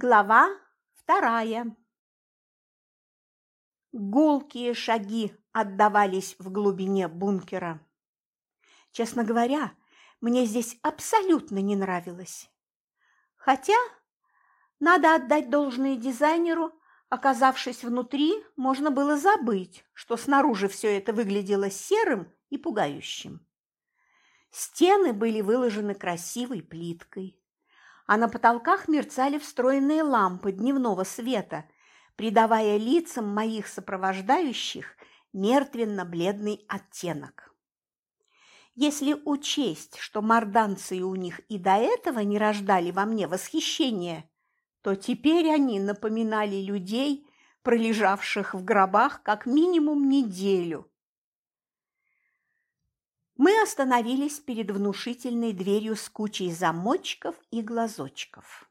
Глава вторая. Гулкие шаги отдавались в глубине бункера. Честно говоря, мне здесь абсолютно не нравилось. Хотя, надо отдать должное дизайнеру, оказавшись внутри, можно было забыть, что снаружи все это выглядело серым и пугающим. Стены были выложены красивой плиткой, а на потолках мерцали встроенные лампы дневного света, придавая лицам моих сопровождающих мертвенно-бледный оттенок. Если учесть, что морданцы у них и до этого не рождали во мне восхищения, то теперь они напоминали людей, пролежавших в гробах как минимум неделю. Мы остановились перед внушительной дверью с кучей замочков и глазочков.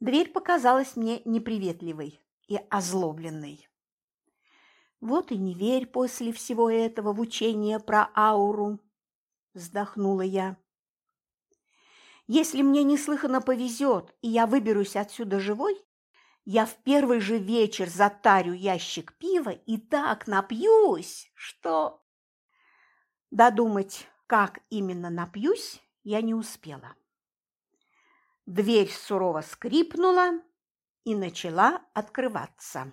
Дверь показалась мне неприветливой и озлобленной. Вот и не верь после всего этого в учение про ауру, вздохнула я. Если мне неслыханно повезет, и я выберусь отсюда живой, я в первый же вечер затарю ящик пива и так напьюсь, что... Додумать, как именно напьюсь, я не успела. Дверь сурово скрипнула и начала открываться.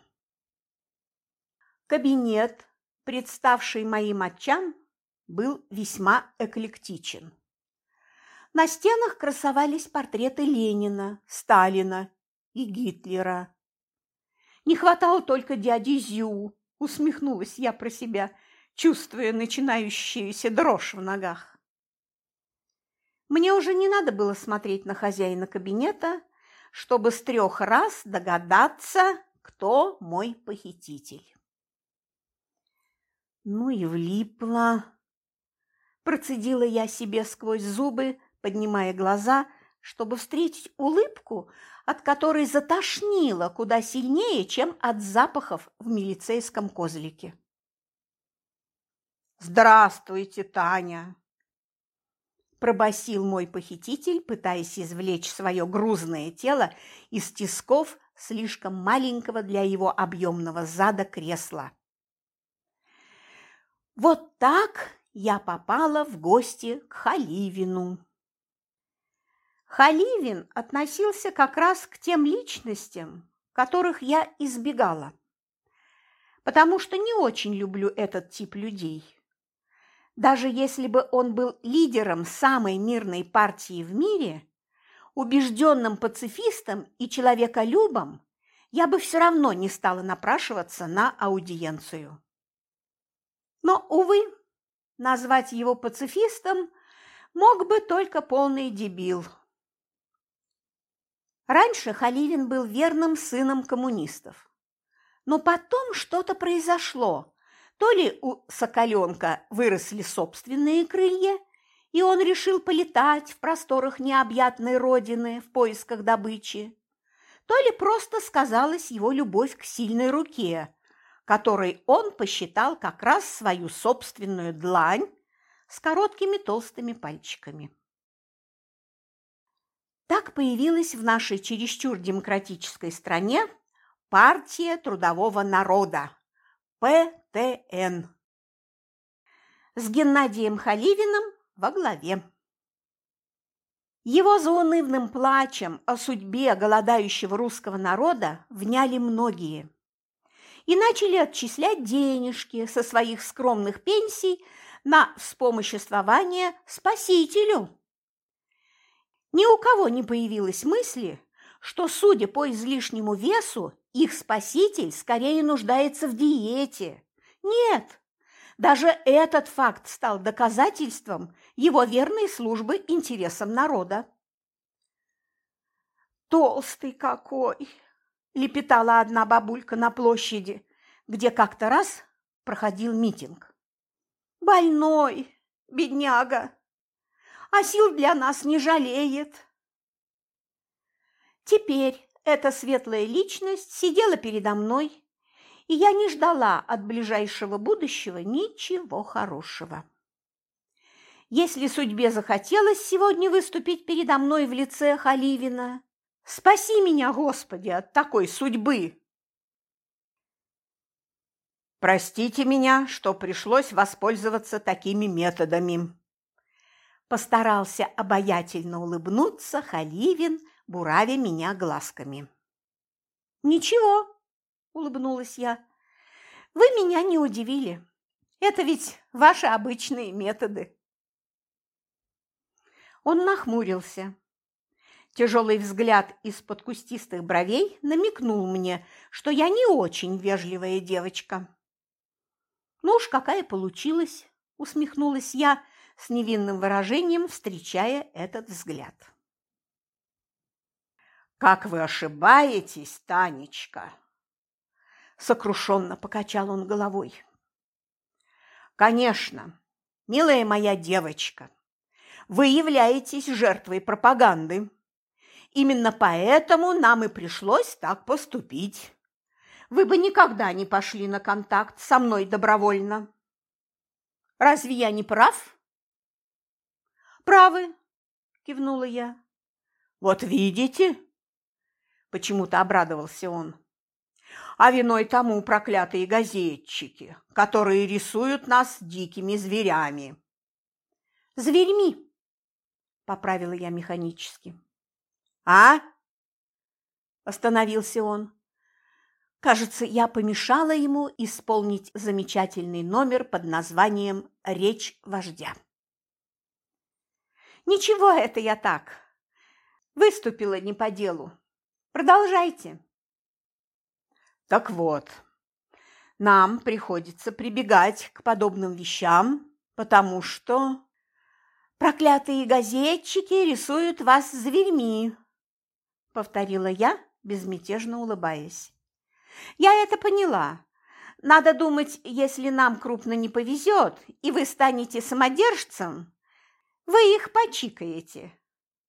Кабинет, представший моим очам, был весьма эклектичен. На стенах красовались портреты Ленина, Сталина и Гитлера. Не хватало только дяди Зю, усмехнулась я про себя – чувствуя начинающуюся дрожь в ногах. Мне уже не надо было смотреть на хозяина кабинета, чтобы с трех раз догадаться, кто мой похититель. Ну и влипла. Процедила я себе сквозь зубы, поднимая глаза, чтобы встретить улыбку, от которой затошнило куда сильнее, чем от запахов в милицейском козлике. «Здравствуйте, Таня!» Пробасил мой похититель, пытаясь извлечь свое грузное тело из тисков слишком маленького для его объемного зада кресла. Вот так я попала в гости к Халивину. Халивин относился как раз к тем личностям, которых я избегала, потому что не очень люблю этот тип людей. Даже если бы он был лидером самой мирной партии в мире, убежденным пацифистом и человеколюбом, я бы все равно не стала напрашиваться на аудиенцию. Но, увы, назвать его пацифистом мог бы только полный дебил. Раньше Халивин был верным сыном коммунистов. Но потом что-то произошло, то ли у соколенка выросли собственные крылья, и он решил полетать в просторах необъятной родины в поисках добычи, то ли просто сказалась его любовь к сильной руке, которой он посчитал как раз свою собственную длань с короткими толстыми пальчиками. Так появилась в нашей чересчур демократической стране партия трудового народа, ПТН. С Геннадием Халивиным во главе. Его заунывным плачем о судьбе голодающего русского народа вняли многие и начали отчислять денежки со своих скромных пенсий на вспомоществование спасителю. Ни у кого не появилось мысли, что, судя по излишнему весу, их спаситель скорее нуждается в диете. Нет, даже этот факт стал доказательством его верной службы интересам народа. «Толстый какой!» – лепетала одна бабулька на площади, где как-то раз проходил митинг. «Больной, бедняга, а сил для нас не жалеет». Теперь эта светлая личность сидела передо мной, и я не ждала от ближайшего будущего ничего хорошего. Если судьбе захотелось сегодня выступить передо мной в лице Халивина, Спаси меня, Господи, от такой судьбы!» «Простите меня, что пришлось воспользоваться такими методами». Постарался обаятельно улыбнуться Халивин, буравя меня глазками. «Ничего», – улыбнулась я, – «вы меня не удивили. Это ведь ваши обычные методы». Он нахмурился. Тяжелый взгляд из-под кустистых бровей намекнул мне, что я не очень вежливая девочка. «Ну уж какая получилась!» – усмехнулась я с невинным выражением, встречая этот взгляд. «Как вы ошибаетесь, Танечка!» Сокрушенно покачал он головой. «Конечно, милая моя девочка, вы являетесь жертвой пропаганды. Именно поэтому нам и пришлось так поступить. Вы бы никогда не пошли на контакт со мной добровольно. Разве я не прав? Правы, кивнула я. Вот видите? Почему-то обрадовался он. А виной тому проклятые газетчики, которые рисуют нас дикими зверями. Зверьми, поправила я механически. А? Остановился он. Кажется, я помешала ему исполнить замечательный номер под названием «Речь вождя». Ничего, это я так. Выступила не по делу. Продолжайте. Так вот, нам приходится прибегать к подобным вещам, потому что проклятые газетчики рисуют вас зверьми, повторила я, безмятежно улыбаясь. Я это поняла. Надо думать, если нам крупно не повезет, и вы станете самодержцем, вы их почикаете.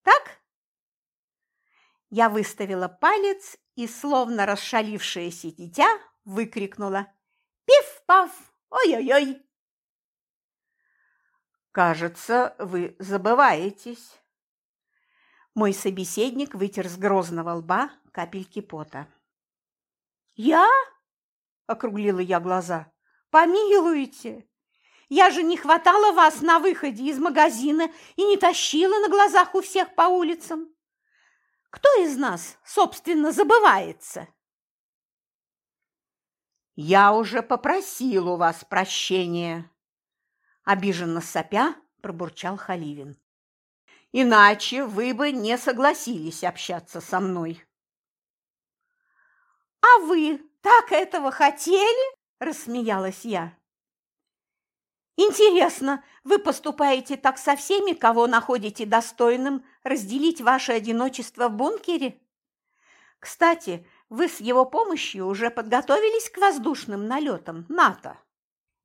Так? Я выставила палец и, словно расшалившееся дитя, выкрикнула «Пиф-паф! Ой-ой-ой!» «Кажется, вы забываетесь». Мой собеседник вытер с грозного лба капельки пота. «Я?» – округлила я глаза. «Помилуйте! Я же не хватала вас на выходе из магазина и не тащила на глазах у всех по улицам. Кто из нас, собственно, забывается?» «Я уже попросил у вас прощения», – обиженно сопя пробурчал Халивин. «Иначе вы бы не согласились общаться со мной». «А вы так этого хотели?» – рассмеялась я. «Интересно, вы поступаете так со всеми, кого находите достойным разделить ваше одиночество в бункере? Кстати, вы с его помощью уже подготовились к воздушным налетам НАТО.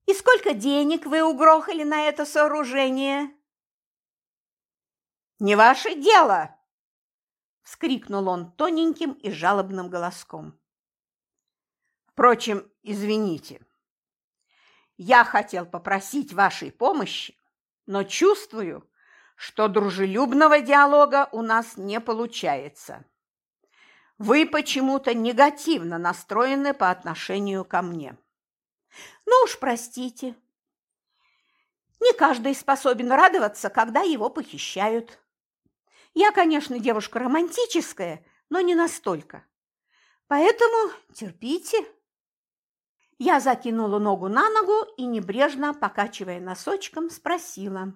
И сколько денег вы угрохали на это сооружение?» «Не ваше дело!» – вскрикнул он тоненьким и жалобным голоском. Впрочем, извините. Я хотел попросить вашей помощи, но чувствую, что дружелюбного диалога у нас не получается. Вы почему-то негативно настроены по отношению ко мне. Ну уж простите. Не каждый способен радоваться, когда его похищают. Я, конечно, девушка романтическая, но не настолько. Поэтому терпите. Я закинула ногу на ногу и, небрежно покачивая носочком, спросила.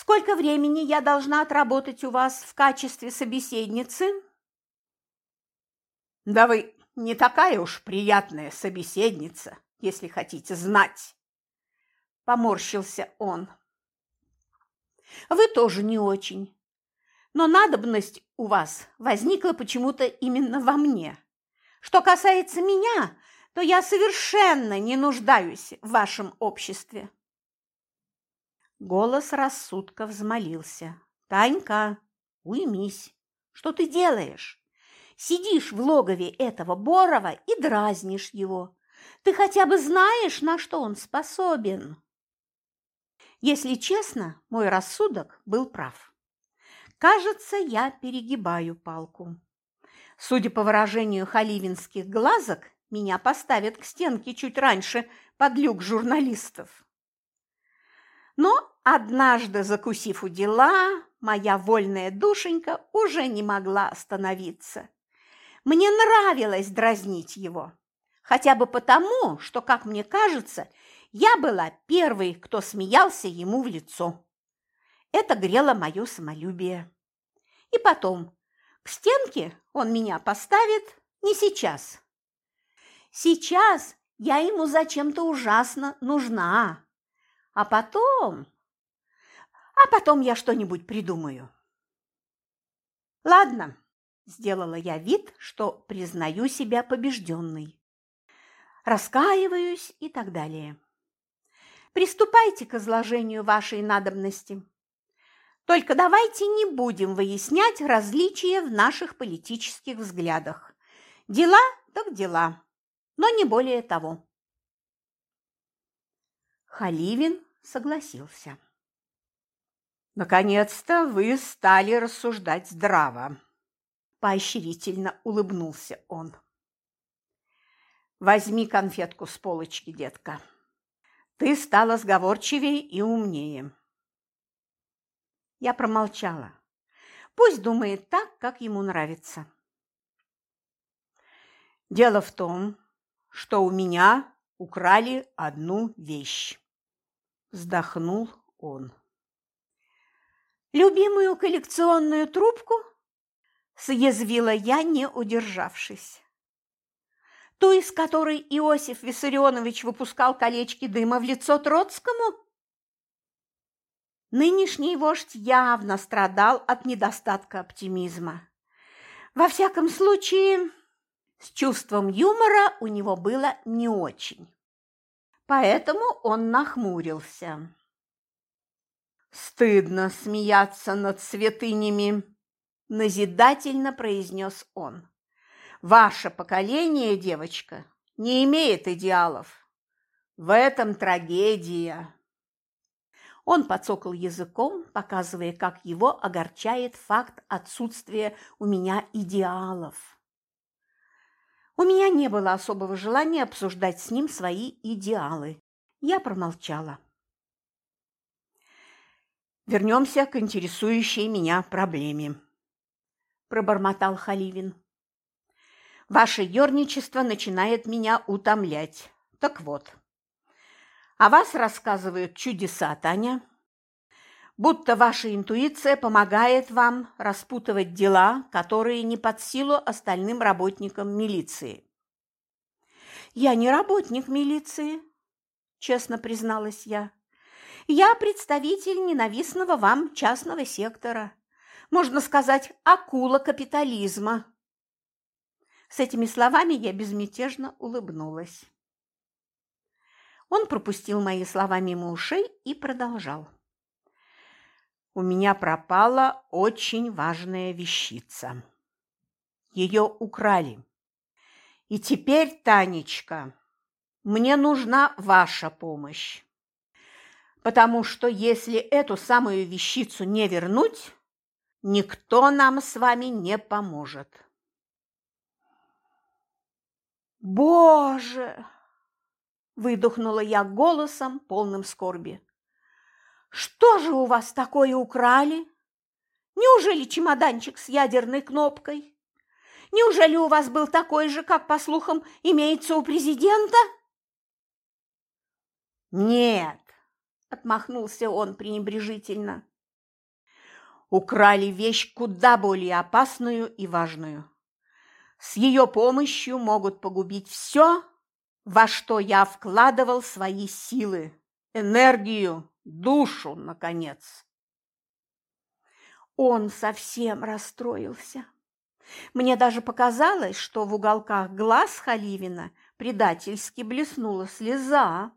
«Сколько времени я должна отработать у вас в качестве собеседницы?» «Да вы не такая уж приятная собеседница, если хотите знать!» Поморщился он. «Вы тоже не очень. Но надобность у вас возникла почему-то именно во мне. Что касается меня, то я совершенно не нуждаюсь в вашем обществе. Голос рассудка взмолился. «Танька, уймись! Что ты делаешь? Сидишь в логове этого Борова и дразнишь его. Ты хотя бы знаешь, на что он способен?» Если честно, мой рассудок был прав. Кажется, я перегибаю палку. Судя по выражению халивинских глазок, меня поставят к стенке чуть раньше под люк журналистов. Но однажды, закусив у дела, моя вольная душенька уже не могла остановиться. Мне нравилось дразнить его, хотя бы потому, что, как мне кажется, я была первой, кто смеялся ему в лицо. Это грело мое самолюбие. И потом, к стенке он меня поставит не сейчас. Сейчас я ему зачем-то ужасно нужна. А потом... А потом я что-нибудь придумаю. Ладно, сделала я вид, что признаю себя побежденной. Раскаиваюсь и так далее. Приступайте к изложению вашей надобности. Только давайте не будем выяснять различия в наших политических взглядах. Дела так дела, но не более того. Халивин согласился. «Наконец-то вы стали рассуждать здраво», – поощрительно улыбнулся он. «Возьми конфетку с полочки, детка. Ты стала сговорчивее и умнее». Я промолчала. Пусть думает так, как ему нравится. Дело в том, что у меня украли одну вещь. Вздохнул он. Любимую коллекционную трубку? Съязвила я, не удержавшись. Ту, из которой Иосиф Виссарионович выпускал колечки дыма в лицо Троцкому? Нынешний вождь явно страдал от недостатка оптимизма. Во всяком случае, с чувством юмора у него было не очень. Поэтому он нахмурился. «Стыдно смеяться над святынями», – назидательно произнес он. «Ваше поколение, девочка, не имеет идеалов. В этом трагедия». Он подсокал языком, показывая, как его огорчает факт отсутствия у меня идеалов. У меня не было особого желания обсуждать с ним свои идеалы. Я промолчала. Вернемся к интересующей меня проблеме, пробормотал Халивин. Ваше ерничество начинает меня утомлять. Так вот, а вас рассказывают чудеса, Таня. Будто ваша интуиция помогает вам распутывать дела, которые не под силу остальным работникам милиции. Я не работник милиции, честно призналась я. Я представитель ненавистного вам частного сектора. Можно сказать, акула капитализма. С этими словами я безмятежно улыбнулась. Он пропустил мои слова мимо ушей и продолжал. У меня пропала очень важная вещица. Ее украли. И теперь, Танечка, мне нужна ваша помощь. Потому что если эту самую вещицу не вернуть, никто нам с вами не поможет. Боже! выдохнула я голосом, полным скорби. Что же у вас такое украли? Неужели чемоданчик с ядерной кнопкой? Неужели у вас был такой же, как, по слухам, имеется у президента? Нет, отмахнулся он пренебрежительно. Украли вещь куда более опасную и важную. С ее помощью могут погубить все, во что я вкладывал свои силы, энергию, душу, наконец. Он совсем расстроился. Мне даже показалось, что в уголках глаз Халивина предательски блеснула слеза.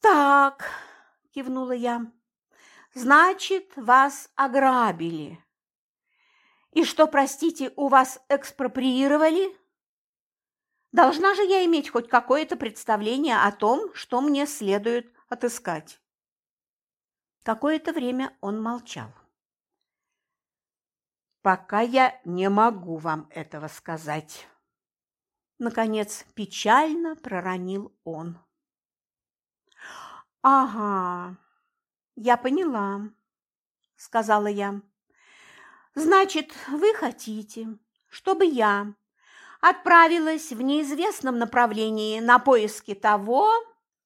«Так», – кивнула я, – «значит, вас ограбили. И что, простите, у вас экспроприировали?» Должна же я иметь хоть какое-то представление о том, что мне следует отыскать. Какое-то время он молчал. Пока я не могу вам этого сказать. Наконец, печально проронил он. Ага, я поняла, сказала я. Значит, вы хотите, чтобы я отправилась в неизвестном направлении на поиски того,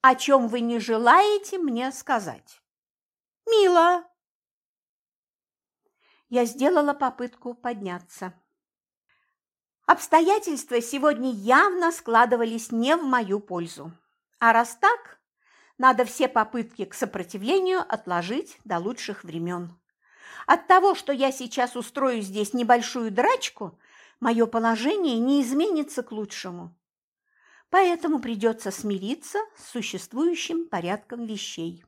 о чем вы не желаете мне сказать. Мило. Я сделала попытку подняться. Обстоятельства сегодня явно складывались не в мою пользу. А раз так, надо все попытки к сопротивлению отложить до лучших времен. От того, что я сейчас устрою здесь небольшую драчку, мое положение не изменится к лучшему поэтому придется смириться с существующим порядком вещей.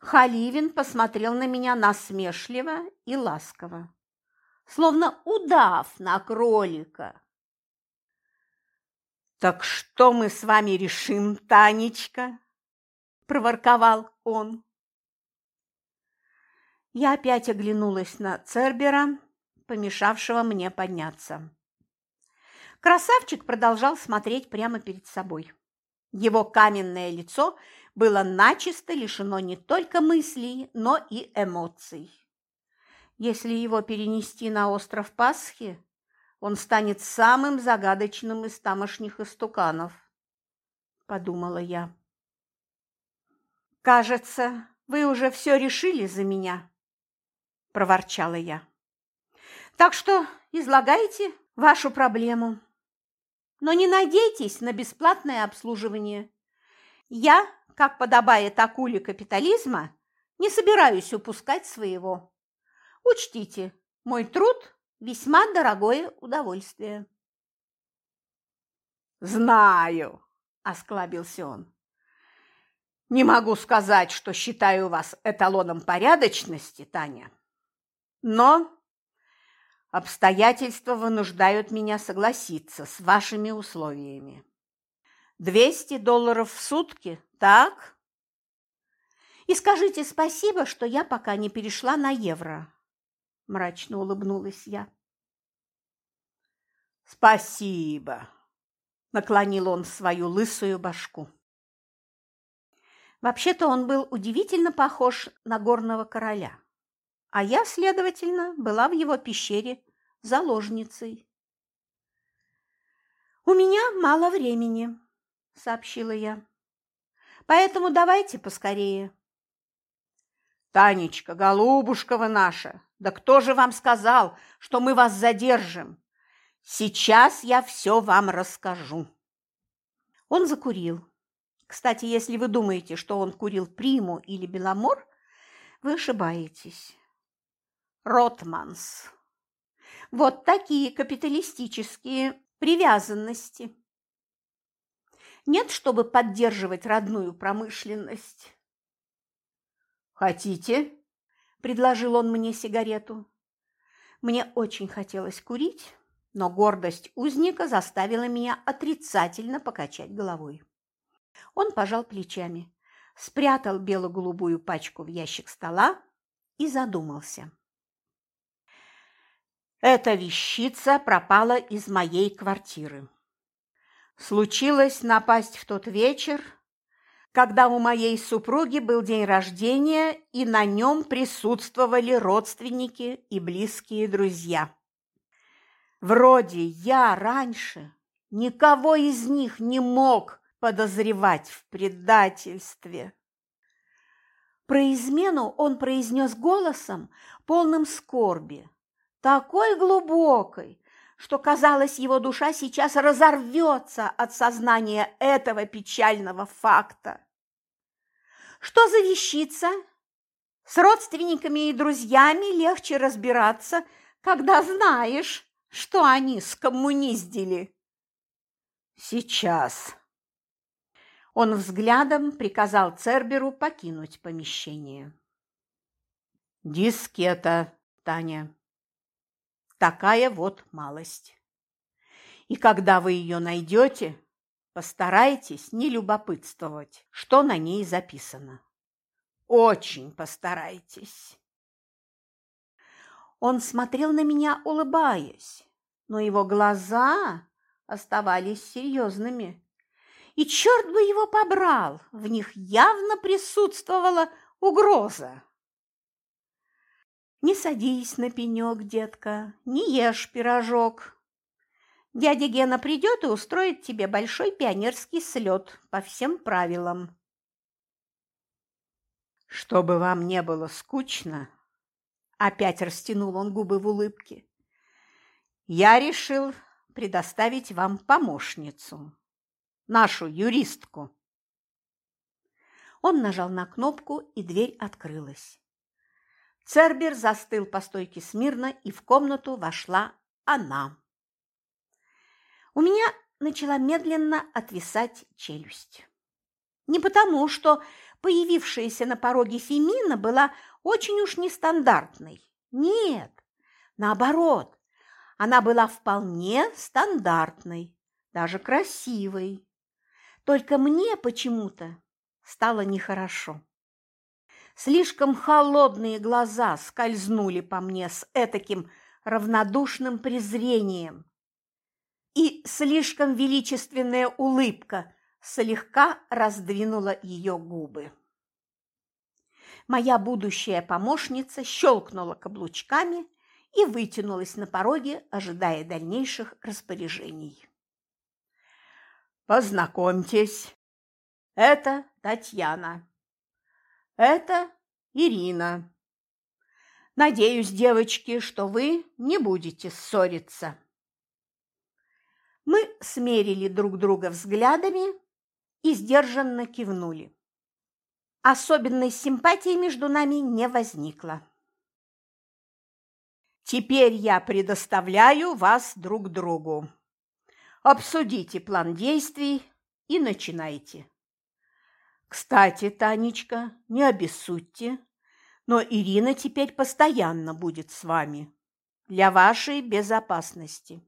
Халивин посмотрел на меня насмешливо и ласково, словно удав на кролика. «Так что мы с вами решим, Танечка?» – проворковал он. Я опять оглянулась на Цербера, помешавшего мне подняться. Красавчик продолжал смотреть прямо перед собой. Его каменное лицо было начисто лишено не только мыслей, но и эмоций. Если его перенести на остров Пасхи, он станет самым загадочным из тамошних истуканов, подумала я. Кажется, вы уже все решили за меня, проворчала я. Так что излагайте вашу проблему но не надейтесь на бесплатное обслуживание. Я, как подобает акуле капитализма, не собираюсь упускать своего. Учтите, мой труд – весьма дорогое удовольствие. «Знаю», – осклабился он. «Не могу сказать, что считаю вас эталоном порядочности, Таня. Но Обстоятельства вынуждают меня согласиться с вашими условиями. Двести долларов в сутки, так? И скажите спасибо, что я пока не перешла на евро, мрачно улыбнулась я. Спасибо, наклонил он свою лысую башку. Вообще-то он был удивительно похож на горного короля а я, следовательно, была в его пещере заложницей. «У меня мало времени», – сообщила я. «Поэтому давайте поскорее». «Танечка, голубушка вы наша, да кто же вам сказал, что мы вас задержим? Сейчас я все вам расскажу». Он закурил. Кстати, если вы думаете, что он курил приму или беломор, вы ошибаетесь. Ротманс. Вот такие капиталистические привязанности. Нет, чтобы поддерживать родную промышленность. «Хотите?» – предложил он мне сигарету. Мне очень хотелось курить, но гордость узника заставила меня отрицательно покачать головой. Он пожал плечами, спрятал бело-голубую пачку в ящик стола и задумался. Эта вещица пропала из моей квартиры. Случилось напасть в тот вечер, когда у моей супруги был день рождения, и на нем присутствовали родственники и близкие друзья. Вроде я раньше никого из них не мог подозревать в предательстве. Про измену он произнес голосом, полным скорби такой глубокой, что, казалось, его душа сейчас разорвется от сознания этого печального факта. Что за вещица? С родственниками и друзьями легче разбираться, когда знаешь, что они скоммуниздили. Сейчас. Он взглядом приказал Церберу покинуть помещение. Дискета, Таня. Такая вот малость. И когда вы ее найдете, постарайтесь не любопытствовать, что на ней записано. Очень постарайтесь. Он смотрел на меня, улыбаясь, но его глаза оставались серьезными. И черт бы его побрал, в них явно присутствовала угроза. Не садись на пенек, детка, не ешь пирожок. Дядя Гена придет и устроит тебе большой пионерский слет по всем правилам. Чтобы вам не было скучно, опять растянул он губы в улыбке, я решил предоставить вам помощницу, нашу юристку. Он нажал на кнопку, и дверь открылась. Цербер застыл по стойке смирно, и в комнату вошла она. У меня начала медленно отвисать челюсть. Не потому, что появившаяся на пороге Фемина была очень уж нестандартной. Нет, наоборот, она была вполне стандартной, даже красивой. Только мне почему-то стало нехорошо. Слишком холодные глаза скользнули по мне с этаким равнодушным презрением. И слишком величественная улыбка слегка раздвинула ее губы. Моя будущая помощница щелкнула каблучками и вытянулась на пороге, ожидая дальнейших распоряжений. «Познакомьтесь, это Татьяна, это Ирина. Надеюсь, девочки, что вы не будете ссориться. Мы смерили друг друга взглядами и сдержанно кивнули. Особенной симпатии между нами не возникло. Теперь я предоставляю вас друг другу. Обсудите план действий и начинайте. Кстати, Танечка, не обессудьте, но Ирина теперь постоянно будет с вами для вашей безопасности.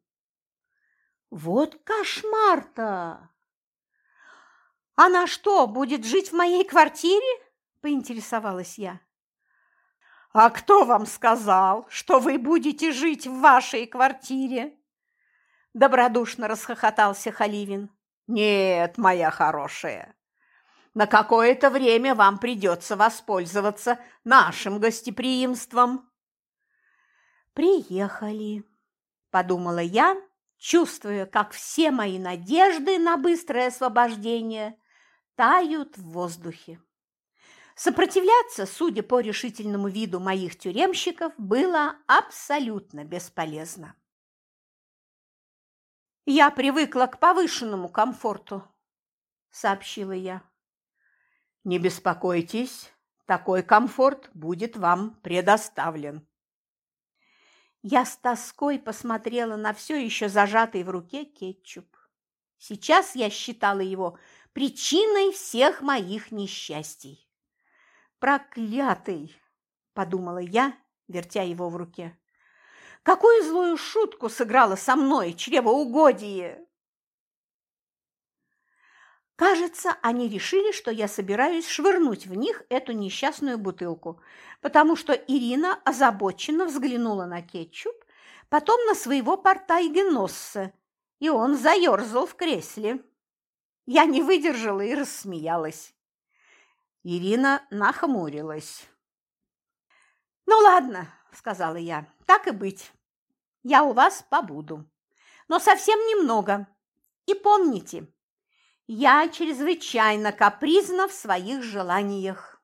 Вот кошмар-то! Она что, будет жить в моей квартире? поинтересовалась я. А кто вам сказал, что вы будете жить в вашей квартире? Добродушно расхохотался Халивин. Нет, моя хорошая, на какое-то время вам придется воспользоваться нашим гостеприимством. Приехали, подумала я, чувствуя, как все мои надежды на быстрое освобождение тают в воздухе. Сопротивляться, судя по решительному виду моих тюремщиков, было абсолютно бесполезно. «Я привыкла к повышенному комфорту», – сообщила я. Не беспокойтесь, такой комфорт будет вам предоставлен. Я с тоской посмотрела на все еще зажатый в руке кетчуп. Сейчас я считала его причиной всех моих несчастий. «Проклятый!» – подумала я, вертя его в руке. «Какую злую шутку сыграла со мной чревоугодие!» Кажется, они решили, что я собираюсь швырнуть в них эту несчастную бутылку, потому что Ирина озабоченно взглянула на кетчуп, потом на своего порта Игеносса, и он заерзал в кресле. Я не выдержала и рассмеялась. Ирина нахмурилась. «Ну ладно», – сказала я, – «так и быть. Я у вас побуду, но совсем немного. И помните, я чрезвычайно капризна в своих желаниях.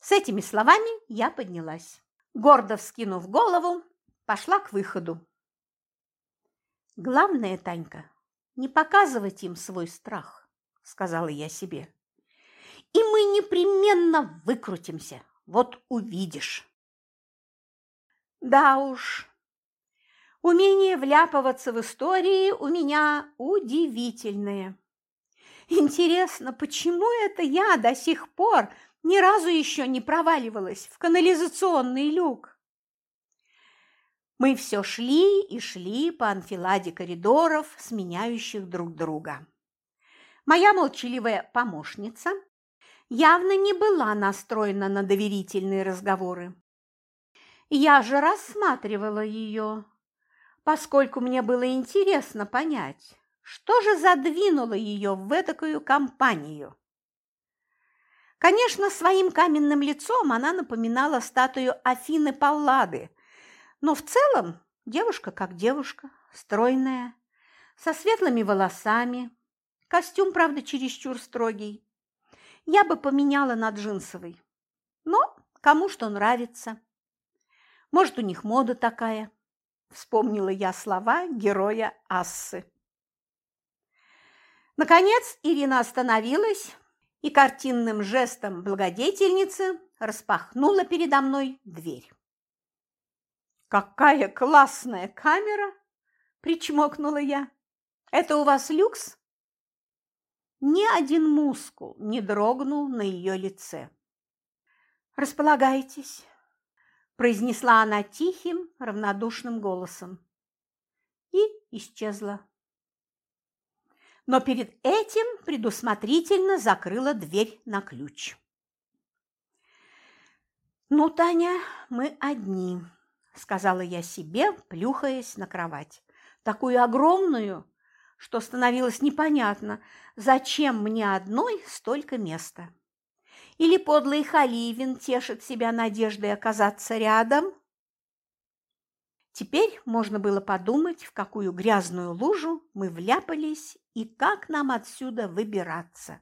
С этими словами я поднялась. Гордо вскинув голову, пошла к выходу. Главное, Танька, не показывать им свой страх, сказала я себе. И мы непременно выкрутимся, вот увидишь. Да уж, умение вляпываться в истории у меня удивительное. Интересно, почему это я до сих пор ни разу еще не проваливалась в канализационный люк? Мы все шли и шли по анфиладе коридоров, сменяющих друг друга. Моя молчаливая помощница явно не была настроена на доверительные разговоры. Я же рассматривала ее, поскольку мне было интересно понять, что же задвинуло ее в этакую компанию. Конечно, своим каменным лицом она напоминала статую Афины Паллады, но в целом девушка как девушка, стройная, со светлыми волосами, костюм, правда, чересчур строгий. Я бы поменяла на джинсовый, но кому что нравится. Может, у них мода такая, вспомнила я слова героя Ассы. Наконец Ирина остановилась и картинным жестом благодетельницы распахнула передо мной дверь. «Какая классная камера!» – причмокнула я. «Это у вас люкс?» Ни один мускул не дрогнул на ее лице. «Располагайтесь», – произнесла она тихим, равнодушным голосом и исчезла но перед этим предусмотрительно закрыла дверь на ключ. «Ну, Таня, мы одни», – сказала я себе, плюхаясь на кровать. «Такую огромную, что становилось непонятно, зачем мне одной столько места. Или подлый Халивин тешит себя надеждой оказаться рядом?» Теперь можно было подумать, в какую грязную лужу мы вляпались и как нам отсюда выбираться.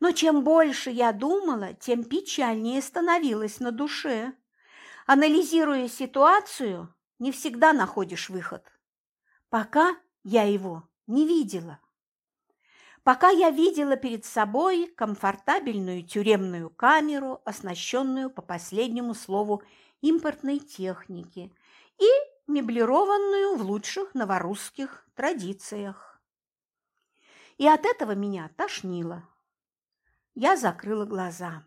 Но чем больше я думала, тем печальнее становилось на душе. Анализируя ситуацию, не всегда находишь выход. Пока я его не видела. Пока я видела перед собой комфортабельную тюремную камеру, оснащенную по последнему слову импортной техники, и меблированную в лучших новорусских традициях. И от этого меня тошнило. Я закрыла глаза.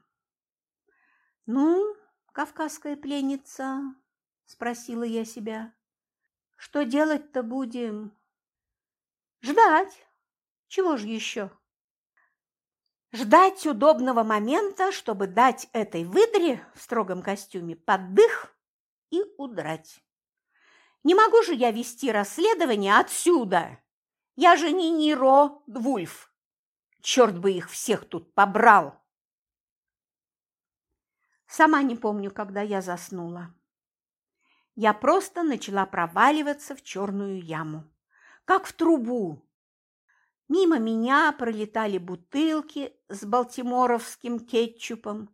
«Ну, кавказская пленница?» – спросила я себя. «Что делать-то будем?» «Ждать. Чего же еще?» Ждать удобного момента, чтобы дать этой выдре в строгом костюме поддых и удрать. Не могу же я вести расследование отсюда. Я же не Ниро Двульф. Черт бы их всех тут побрал. Сама не помню, когда я заснула. Я просто начала проваливаться в черную яму, как в трубу. Мимо меня пролетали бутылки с балтиморовским кетчупом,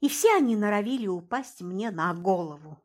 и все они норовили упасть мне на голову.